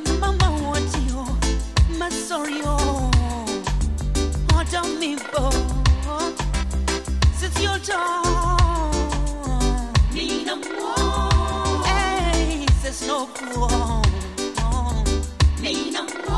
mama watio masorio Ota mi bo Since your Nina mo Hey, there's no Nina mo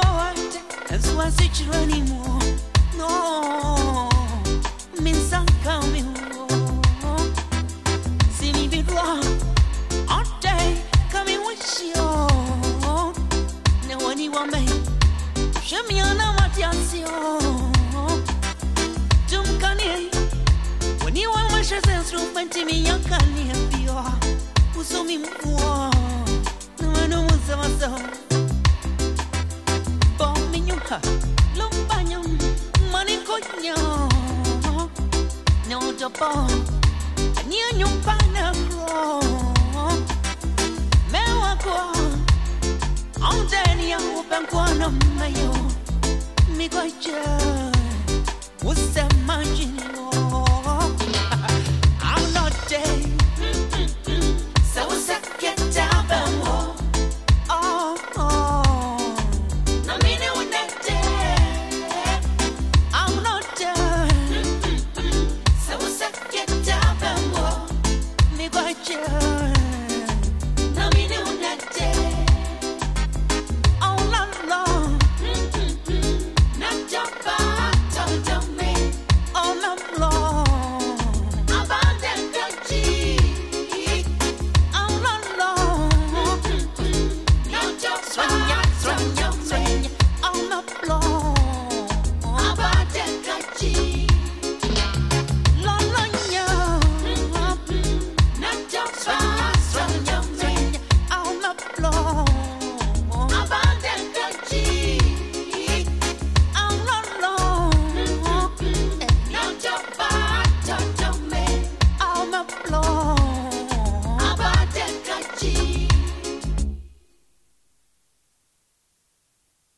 Nsuwa si No Min sanka mi wo Si mi bidwa Ate Kami wishio Ne wani wa me Shemiana matiasio. Tumkanie Wani wa mashese instrumenti miyakanie pio. Usomi No topo Nia nyumpana kro Mewa kwa Ondenia upenkwana mayo Migwaja Usema jini